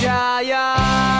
Yeah, yeah.